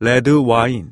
레드 와인.